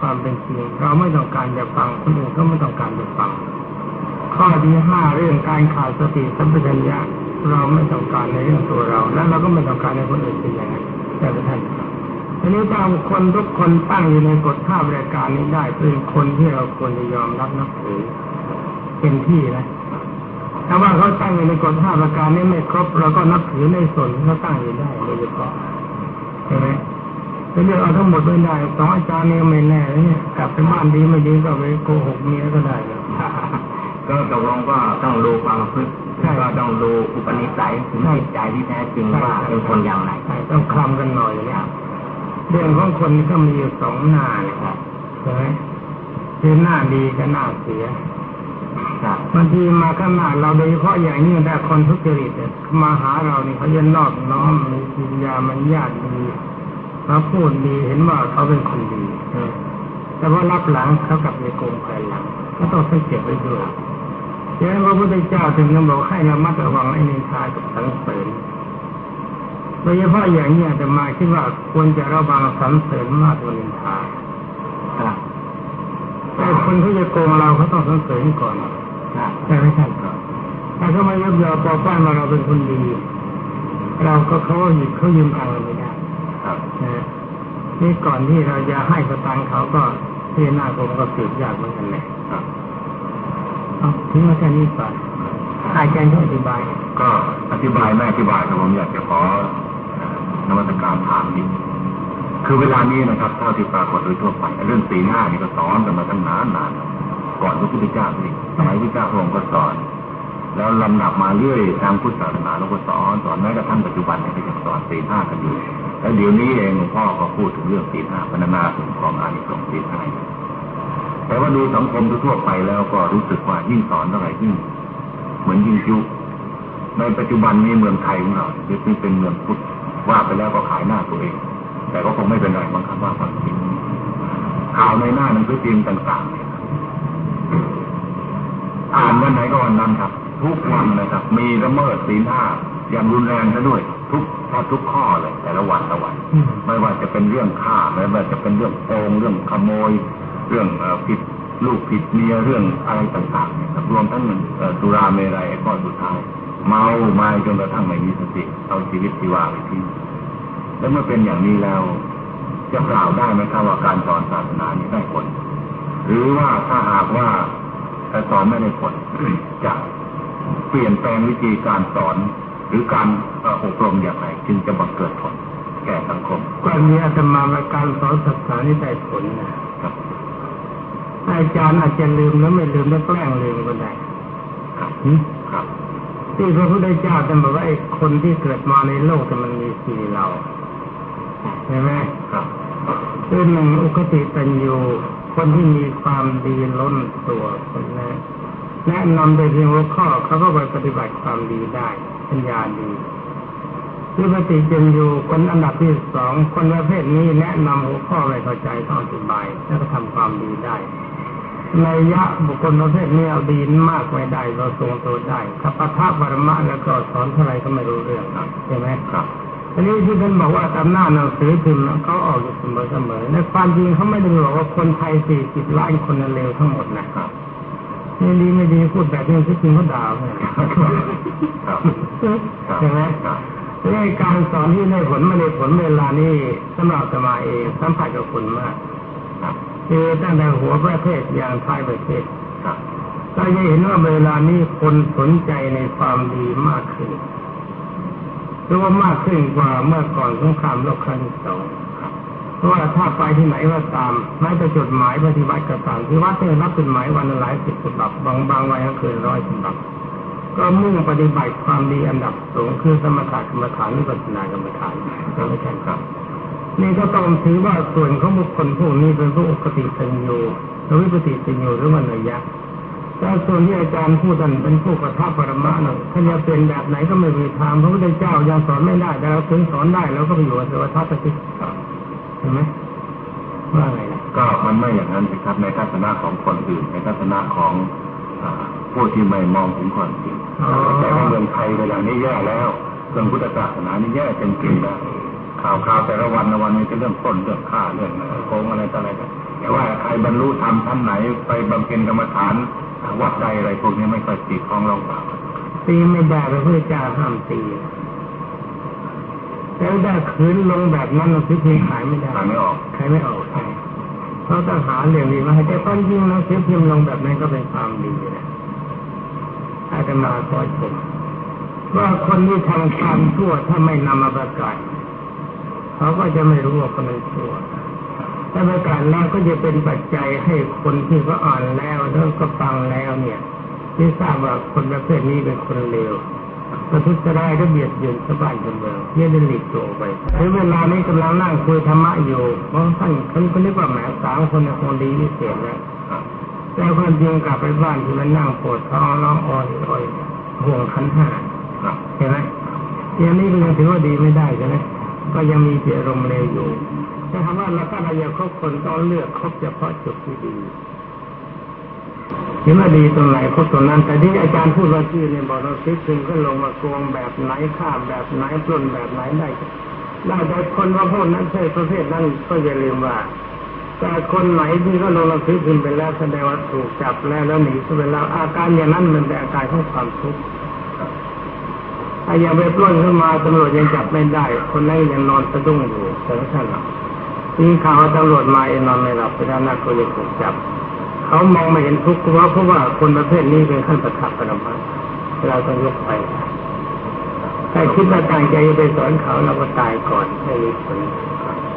ความเป็นจริงเราไม่ต้องการจะฟังคนอื่นก็ไม่ต้องการจะฟัง ข้อที่ห้าเรื่องการขาดสติสัมปชัญญะเราไม่ต้องการในเรื่องตัวเรา และเราก็ไม่ต้องการในคนอื่นเป็นอย่างนั้นแต่ท่านทีนี้ถ้าคนทุกคนตั้งอยู่ในกฎท่าบริการนี้ได้เป็นคนที่เราควรจะยอมรับนับถือเป็นที่นะถ้าว่าเขาตั้งอยู่ในกฎท่าบริการนี้ไม่ครบเราก็นับถือในส่วนที่เขาตั้งอยู่ได้โดยเฉพาะใช่ไหม จะเลือกเอาทั้งหมดไม่ได้สองอาจารย์นี่ไม่แน่เนี่ยกลับไปบ้านดีไม่ดีก็ไปโกหกเมียก็ได้นะก็ตกลงก็ต้องดูความประพฤติใช่ก็ต้องดูอุปนิสัยถึงจิตใจที่แท้จริงว่าเป็นคนอย่างไรใช่ต้องคลำกันหน่อยเนี่ยเรื่องของคนก็มีอยู่สองหน้านะครับใช่ไหมคือหน้าดีกับหน้าเสียครับบางทีมาข้างหน้าเราโดยเฉพาะอย่างนี้แต่คนทุจริตเนี่ยมาหาเรานี่เขาจะนอบน้อมมีปัญญามันญาติดี เขาพูดดีเห็นว่าเขาเป็นคนดีแต่ว่ารับหลังเขากลับไปโกงภายหลังก็ต้องสังเกตไว้ด้วยฉะนั้นพระพุทธเจ้าถึงได้บอกให้ระมัดระวังไอ้นินทากับสังเสริญโดยเฉพาะอย่างนี้แต่มาคิดว่าควรจะระวังสังเสริญมากกว่านินทาครับแต่คนที่จะโกงเราเขาต้องสังเสริญก่อนครับใช่ไหมครับถ้าเขาไม่ยอมยอมปอป้านว่าเราเป็นคนดี เราก็เขาหยิบเขายืมตังเราไม่ได้ นี่ก่อนที่เราจะให้สตังเขาก็ที่หน้าผมก็สืบยากเหมือนกันเลยเอาทิ้งไว้แค่นี้ก่อนให้แกนช่วยอธิบาย ก็อธิบายไม่อธิบายแต่ผมอยากจะขอนวัตกรรมถามนิดคือเวลานี้นะครับเท่าที่ปรากฏโดยทั่วไปเรื่องสีหน้านี่ก็สอนกันมาตั้งนานนานก่อนพระพุทธเจ้าอีกสมัยพระพุทธเจ้าองค์ก็สอน แล้วลำดับมาเรื่อยทางพุทธศาสนาเราก็สอนสอนแม้กระทั่งปัจจุบันเนี่ยก็ยังสอนสี่ห้ากันอยู่แล้วเดี๋ยวนี้เองหลวงพ่อก็พูดถึงเรื่องสี่ห้าพรรณนาถึงของอานิสงส์สีห้าแต่ว่าดูสังคมทั่วไปแล้วก็รู้สึกว่ายิ่งสอนเท่าไหร่ยิ่งเหมือนยิ่งยุในปัจจุบันนี้เมืองไทยของเรายึดนี่เป็นเมืองพุทธว่าไปแล้วก็ขายหน้าตัวเอง แต่ก็คงไม่เป็นไรบางครั้งว่าความจริงข่าวในหน้าหนังสือพิมพ์ต่างๆอ่านวันไหนก็วันนั้นครับ ทุกวันนะครับ มีละเมิดศีลห้าอย่างรุนแรงซะด้วย ทุกแทบทุกข้อเลย แต่ละวันละวันอืมไม่ว่าจะเป็นเรื่องฆ่าไม่ว่าจะเป็นเรื่องโกงเรื่องขโมย เรื่องเอ่อผิดลูกผิดเมียเรื่องอะไรต่างๆเนี่ยครับรวมทั้งเอ่อสุราเมรัยไอ้ข้อสุดท้าย เมาไมาจนกระทั่งไม่มีสติเอาชีวิตชีวาไปทิ้งแล้วเมื่อเป็นอย่างนี้แล้วจะกล่าวได้ไหมครับว่าการสอนศาสนานี้ได้ผล หรือว่าถ้าหากว่าการสอนไม่ได้ผลจะ เปลี่ยนแปลงวิธีการสอน หรือการเอ่ออบรมอย่างไรจึงจะบังเกิดผล แก่สังคมก็มีอาตมาในการสอนศาสนานี่ได้ผลนะครับอาจารย์อาจจะลืมแล้วไม่ลืมแล้วแกล้งลืมก็ได้ครับหืมครับที่พระพุทธเจ้าท่านบอกว่าไอ้คนที่เกิดมาในโลกแต่มันมีสี่เหล่าใช่ไหมครับคือหนึ่งอุคติตัญญูคนที่มีความดีล้นตัวคนแรก แนะนำโดยเพียงหัวข้อเขาก็ไปปฏิบัติความดีได้ปัญญาดีวิปฏิจันยูคนอันดับที่สองคนประเภทนี้แนะนำหัวข้อไม่เข้าใจต้องอธิบาย แล้วก็ทำความดีได้ในยะบุคคลประเภทนี้เอาดีมากไม่ได้เราทรงตัวได้ถ้าปะทะปรมะแล้วก็สอนเท่าไรก็ไม่รู้เรื่องใช่ไหมครับอันนี้ที่ท่านบอกว่าตามหน้าหนังสือพิมพ์เขาออกอยู่เสมอเสมอในความจริงเขาไม่ได้บอกว่าคนไทยสี่สิบล้านคนนั้นเลวทั้งหมดนะครับ นี่ดีไม่ดีพูดแบบนี้ที่จริงเขาด่าเนี่ยครับใช่ไหมครับเรื่องการสอนที่ได้ผลไม่ได้ผลเวลานี้สำหรับสมาเองสัมผัสกับคนมากครับคือตั้งแต่หัวประเทศอย่างท้ายประเทศครับเราจะเห็นว่าเวลานี้คนสนใจในความดีมากขึ้นหรือว่ามากขึ้นกว่าเมื่อก่อนสงครามโลกครั้งที่สองครับเพราะ ว่าถ้าไปที่ไหนก็ตามแม้แต่จดหมายปฏิบัติก็ตามที่วัดเนี่ยรับจดหมายวันละหลายสิบฉบับบางบางวันก็เกินร้อยฉบับก็มุ่งปฏิบัติความดีอันดับสูงคือสมถะกรรมฐานวิปัสสนากรรมฐานก็ไม่ใช่ครับนี่ก็ต้องถือว่าส่วนของบุคคลพวกนี้เป็นพวกปกติสัญญูหรือวิปติสัญญูหรือวันยะแต่ส่วนที่อาจารย์พูดท่านเป็นผู้กระทำปรมาหน่อยท่านจะเป็นแบบไหนก็ไม่มีทางพระพุทธเจ้ายังสอนไม่ได้แต่เราถึงสอนได้เราก็ไปอยู่กับเทวทัตติเห็น ไหมว่าไงล่ะก็มันไม่อย่างนั้นสิครับ ในทัศนะของคนอื่น ในทัศนะของอ่าผู้ที่ไม่มองถึงความจริงอ๋อแต่ในเมืองไทยเวลานี้แย่แล้วเรื่องพุทธศาสนานี่แย่จริงๆแล้วข่าวข่าวแต่ละวันละวันนี้จะเรื่องปล้นเรื่องฆ่าเรื่องโกงอะไรต่ออะไรกันแต่ว่าบรรลุธรรมชั้นไหน ไปบำเพ็ญกรรมฐานวัดใดอะไรพวกนี้ไม่ค่อยติดของเราเปล่าตีไม่ได้พระพุทธเจ้าห้ามตี แล้วได้คืนลงแบบนั้นเราซื้อเพียงขายไม่ได้ขายไม่ออกขายไม่ออกใช่เพราะต้องหาเรื่องดีมาให้แต่ความจริงเราซื้อพิมพ์ลงแบบนั้นก็เป็นความดีนะอาตมาขอชมว่าคนที่ทำความชั่วถ้าไม่นำมาประกาศเขาก็จะไม่รู้ว่าคนนั้นชั่วถ้าประกาศแล้วก็จะเป็นปัจจัยให้คนที่เขาอ่านแล้วแล้วก็ฟังแล้วเนี่ยที่ทราบว่าคนประเภทนี้เป็นคนเลว ประทุษร้ายและเบียดเบียนชาวบ้านชาวเมืองเยี่ยได้หลีกตัวออกไปในเวลานี้กำลังนั่งคุยธรรมะอยู่เพราะท่านท่านก็นึกว่าแหมสามคนน่ะคงดีพิเศษแล้วแต่ความจริงกลับไปบ้านที่มันนั่งปวดท้องร้องอ้อยอ้อยห่วงขันห้าครับเห็นไหมอย่างนี้ก็ยังถือว่าดีไม่ได้ใช่ไหมก็ยังมีเจตอารมณ์เลวอยู่ถ้าถามว่าเราถ้าเราอยากคบคนต้องเลือกคบเฉพาะจุดที่ดี เห็นว่าดีตรงไหนคบตรงนั้น แต่ที่อาจารย์พูดว่าชื่อเนี่ยบอกเราคิดถึงก็ลงมาโกงแบบไหนฆ่าแบบไหนปล้นแบบไหนได้ได้แต่คนว่าพวกนั้นใช่ประเภทนั้นก็อย่าลืมว่าแต่คนไหนที่ก็ลงมาซื้อพิมพ์ไปแล้วแสดงว่าถูกจับแล้วแล้วหนีไปแล้วอาการอย่างนั้นมันเป็นอาการของความทุกข์ถ้ายังไปปล้นขึ้นมาตำรวจยังจับไม่ได้ คนนั้นยังนอนสะดุ้งอยู่แต่ไม่ใช่หรอกนี่ข่าวว่าตำรวจมาเองนอนไม่หลับไปด้านหน้าก็ยังถูกจับ เขามองไม่เห็นทุกข์เพราะเพราะว่าคนประเภทนี้เป็นขั้นประทับประมาเราต้องยกไปถ้าคิดว่าตั้งใจจะไปสอนเขาเราก็ตายก่อนไม่มีผล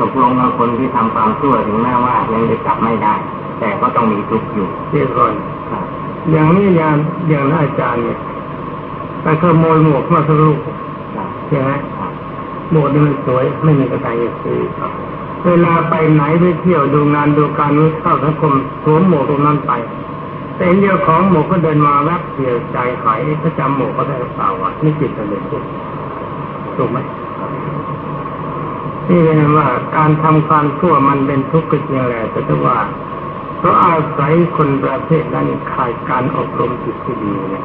ตกลงว่าคนที่ทำความชั่วถึงแม้ว่ายังจะจับไม่ได้ แต่ก็ต้องมีทุกข์อยู่เรียกก่อนครับอย่างนี้อย่างอย่างนั้นอาจารย์เนี่ยไปขโมยหมวกมาสักลูกครับใช่ไหมครับหมวกนี่มันสวยไม่มีกระต่ายจะซื้อ เวลาไปไหนไปเที่ยวดูงานดูการรู้เข้าสังคมสวมหมวกตรงนั้นไปแต่เดียวของหมวกก็เดินมาแวบเดียวใจหายเขาจำหมวกก็ได้หรือเปล่าวะนี่จิตจะเลยถูกถูกไหมนี่เป็นว่าการทำความชั่วมันเป็นทุกข์ก็จริงแหละแต่ว่าเพราะอาศัยคนประเภทนั้นขาดการอบรมจิตที่ดีเนี่ย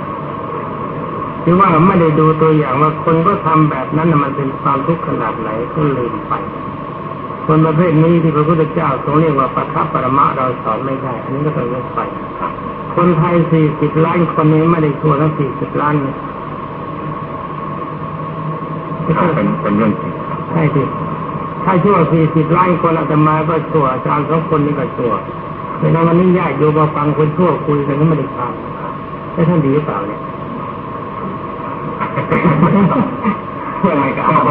ที่ว่าไม่ได้ดูตัวอย่างว่าคนก็ทำแบบนั้นนะมันเป็นความทุกข์ขนาดไหนก็ลืมไป คนประเภทนี้ที่พระพุทธเจ้าทรงเรียกว่าปัทภปรมะเราสอนไม่ได้ อันนี้ก็ต้องยกไปคนไทยสี่สิบล้านคนนี้ไม่ได้ชั่วทั้งสี่สิบล้านเนี่ยเป็นเป็นเรื่องจริงครับใช่สิถ้าชั่วสี่สิบล้านคนอาตมาก็ชั่วอาจารย์สองคนนี้ก็ชั่วในวันนี้ญาติโยมมาฟังคนชั่วคุยกันก็ไม่ได้ฟังแล้วท่านดีหรือเปล่าเนี่ยยังไงก็ค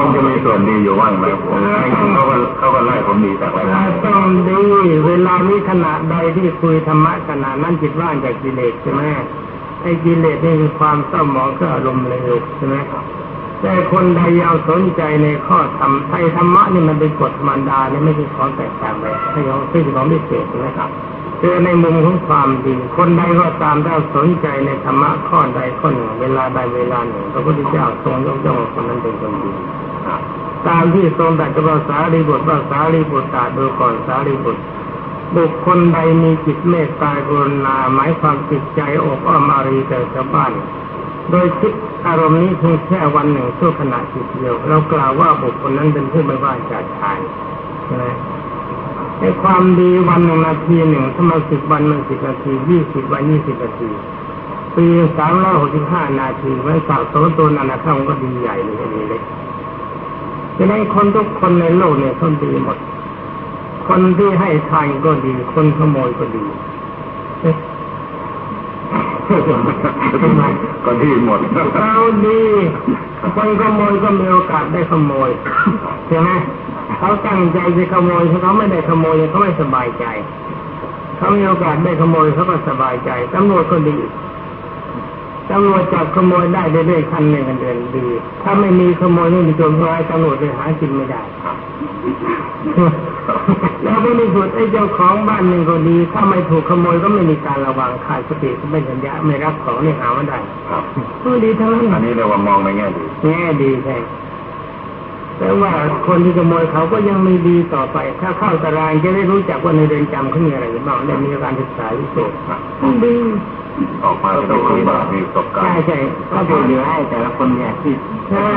งจะมีส่วนดีอยู่ว่างไหมผมเขาก็เขาก็ไล่ผมดีจากรายการต้องดี เวลานี้ขณะใดที่คุยธรรมะขณะนั้นจิตว่างจากกิเลสใช่ไหมไอ้กิเลสนี่คือความเศร้าหมองก็อารมณ์เลวใช่ไหมแต่คนใดยังสนใจในข้อธรรมไทยธรรมะนี่มันเป็นกฎธรรมดาเนี่ยไม่ใช่ของแตกต่างไปไม่ใช่ของซึ่งของพิเศษใช่ไหมครับคือในมุมของความดี คนใดก็ตามถ้าสนใจในธรรมะข้อใดข้อหนึ่งเวลาใดเวลาหนึ่งพระพุทธเจ้าทรงยกย่องคนนั้นเป็นคนดี ตามที่ทรงตรัสกับพระสารีบุตรว่าสารีบุตรตรัสดูก่อนสารีบุตรบุคคลใดมีจิตเมตตากรุณาหมายความจิตใจอบอ้อมอารีแก่ชาวบ้าน โดยคิดอารมณ์นี้เพียงแค่วันหนึ่งชั่วขณะจิตเดียว เรากล่าวว่าบุคคลนั้นเป็นผู้ไม่ว่าจากชายใช่ไหมในความดีวันหนึ่งนาทีหนึ่งถ้ามาสิบวันมันสิบนาทียี่สิบวันยี่สิบนาทีปีสามร้อยหกสิบห้านาทีไว้สะสมตัวนั้นนะครับก็ดีใหญ่เลยอันนี้เล็ก ฉะนั้นคนทุกคนในโลกเนี่ยเขาดีหมด คนที่ให้ทานก็ดี คนขโมยก็ดีเอ๊ะทำไมก็ดีหมดเราดีคนขโมยก็มีโอกาสได้ขโมยใช่ไหมเขาตั้งใจจะขโมยถ้าเขาไม่ได้ขโมยเขาไม่สบายใจเขามีโอกาสได้ขโมยเขาก็สบายใจตำรวจก็ดี ตำรวจจับขโมยได้เรื่อยๆคันหนึ่งเดือนดี ถ้าไม่มีขโมยไม่มีโจรร้ายตำรวจจะหากินไม่ได้แล้วในที่สุดไอ้เจ้าของบ้านหนึ่งก็ดี ถ้าไม่ถูกขโมยก็ไม่มีการระวังขาดสติไม่สัญญาไม่รับของนี่หาไม่ได้ครับก็ดีทั้งนั้นอันนี้เรียกว่ามองในแง่ดีแง่ดีใช่แต่ว่าคนที่ขโมยเขาก็ยังมีดีต่อไป ถ้าเข้าตารางจะได้รู้จักว่าในเรือนจำเขามีอะไรบ้างได้มีการศึกษาวิเศษดี ออกมาจะได้คุยแบบมีประสบการใช่ณ์ใช่ก็ก็จะถูกเหลือให้แต่ละคนเนี่ยที่ใช่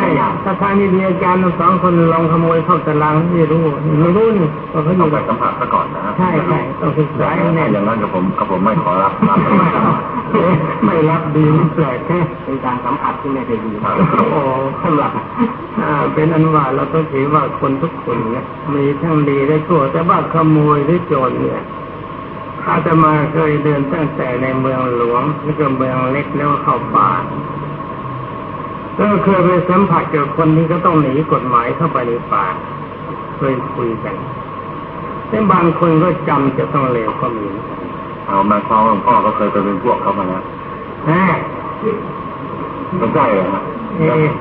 ถ้าทางดีๆอาจารย์ทั้งสองคนลองขโมยเข้าตารางไม่รู้ไม่รู้นี่ว่าเขาอต้อยู่งไปกับสัมผัสซะก่อนนะใช่ใช่ต้องศึกษาให้แน่อย่างนั้นกับผมกับผมไม่ขอรับตามไปไม่รับดีนี่แปลกแค่เป็นการสัมผัสที่ไม่ได้ดีโอ้สำหรับอ่าเป็นอันว่าเราต้องถือว่าคนทุกคนเนี่ยมีทั้งดีและชั่วแต่ว่าขโมยหรือโจรเนี่ย อาตมาเคยเดินตั้งแต่ในเมืองหลวงแล้วก็เมืองเล็กแล้วก็เข้าป่าก็เคยไปสัมผัสกับคนที่ก็ต้องหนีกฎหมายเข้าไปในป่าเคยคุยกันแต่บางคนก็จำจะต้องเลวก็มีเหมือนกันเอามาคล้องหลวงพ่อก็เคยไปเป็นพวกเขามาแล้วแหมไม่ใช่เลยฮะเอ๊ะ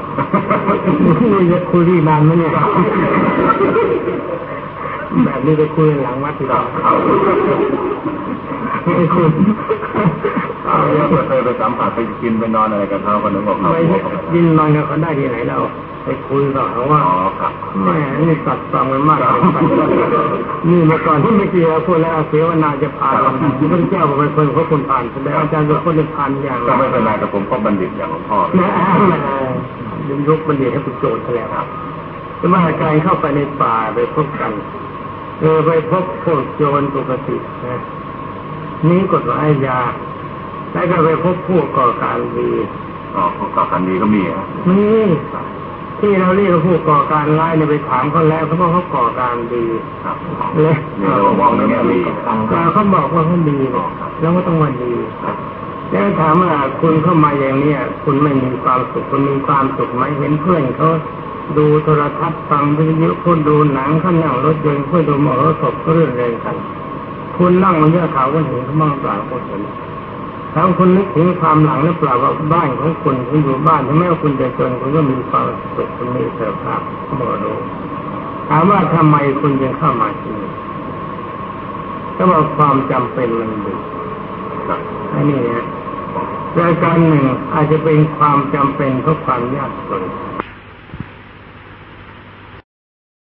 นี่จะคุยที่บ้านไหมเนี่ย แบบนี้ไปคุยหลังวัดดีกว่าไม่คุยเอาแล้วก็เคยไปสัมผัสไปกินไปนอนอะไรกับเขาคนนึงบอกเขาไปหัวเขาไปยินนอนกับเขาได้ที่ไหนเราไปคุยกับเขาว่าอ๋อครับแม่นี่ตัดฟังมันมากเลยนี่เมื่อก่อนที่เมื่อกี้เราพูดแล้วเสวนาจะผ่านพระเจ้าบอกเป็นคนเขาคนผ่านแสดงอาจารย์เป็นคนที่ผ่านอย่างก็ไม่เป็นไรแต่ผมก็บัณฑิตอย่างหลวงพ่อนะยินยกบัณฑิตให้เป็นโจทย์ซะแล้วครับแต่ว่าการเข้าไปในป่าไปพบกัน เออไปพบพวกโจรปกตินะนี่กฎหมายอาญาแล้วก็ไปพบผู้ก่อการดีอ๋อพวกก่อการดีก็มีฮะนี่ที่เราเรียกว่าผู้ก่อการร้ายเนี่ยไปถามเขาแล้วเขาบอกเขาก่อการดีครับเลยนี่เรามองในแง่ดีแต่เขาบอกว่าเขาดีเนี่ยแล้วก็ต้องว่าดีแล้วถามว่าคุณเข้ามาอย่างเนี้ยคุณไม่มีความสุขคุณมีความสุขไหมเห็นเพื่อนเขา ดูโทรทัศน์ฟังวิทยุคุณดูหนังเขานั่งรถยนต์คุณดูมอเตอร์ศพก็เรื่องเรงกัน คุณนั่งบนยอดเขาก็เห็นเขาบ้างเปล่าก็เห็นถ้าคุณนึกถึงความหลังหรือเปล่าว่าบ้านของคุณคุณอยู่บ้านถึงแม้ว่าคุณจะจนคุณก็มีความสุขคุณมีเสรีภาพบอดูถามว่าทำไมคุณยังเข้ามาที่นี่ก็บอกความจำเป็นมันมีอันนี้นะรายการหนึ่งอาจจะเป็นความจำเป็นเพราะความยากจน